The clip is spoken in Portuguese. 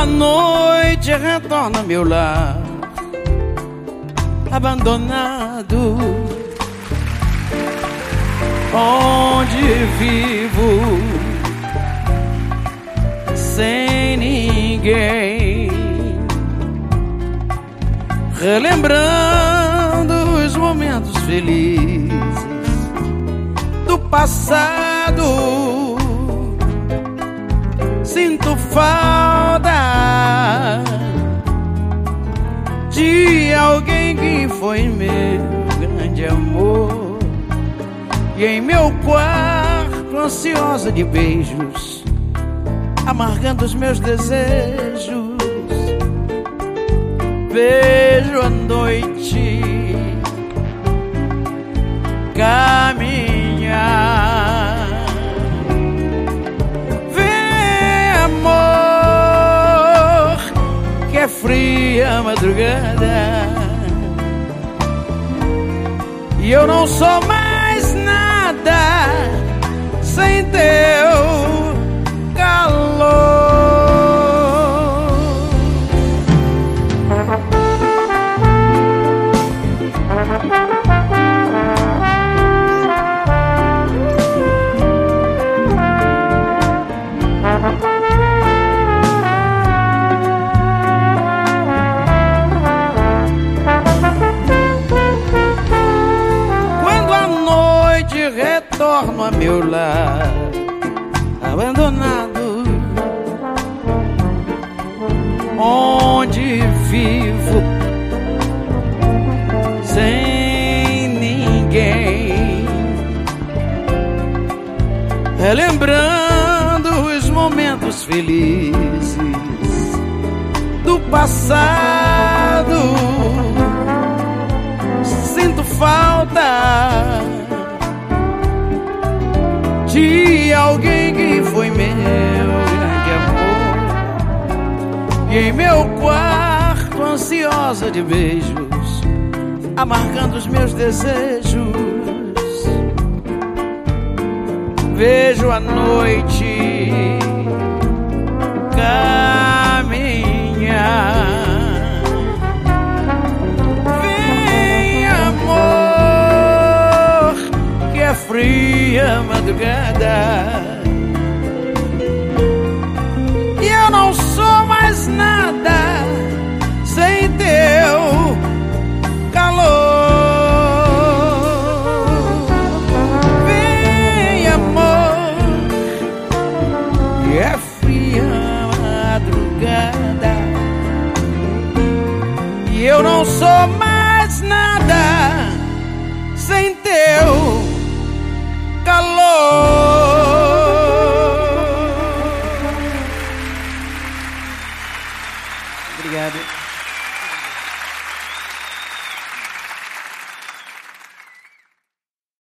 a noite retorna meu lar, abandonado, onde vivo? Sem ninguém, relembrando os momentos felizes do passado. Sinto falta de alguém que foi meu grande amor. E em meu quarto, ansiosa de beijos, amargando os meus desejos, vejo a noite madrugada. E eu não sou mais nada sem teu retorno a meu lar abandonado. Onde vivo sem ninguém. Relembrando os momentos felizes do passado. Sinto falta E em meu quarto, ansiosa de beijos, amargando os meus desejos, vejo a noite caminhar. fria madrugada. Eu não sou mais nada sem teu calor. Obrigado.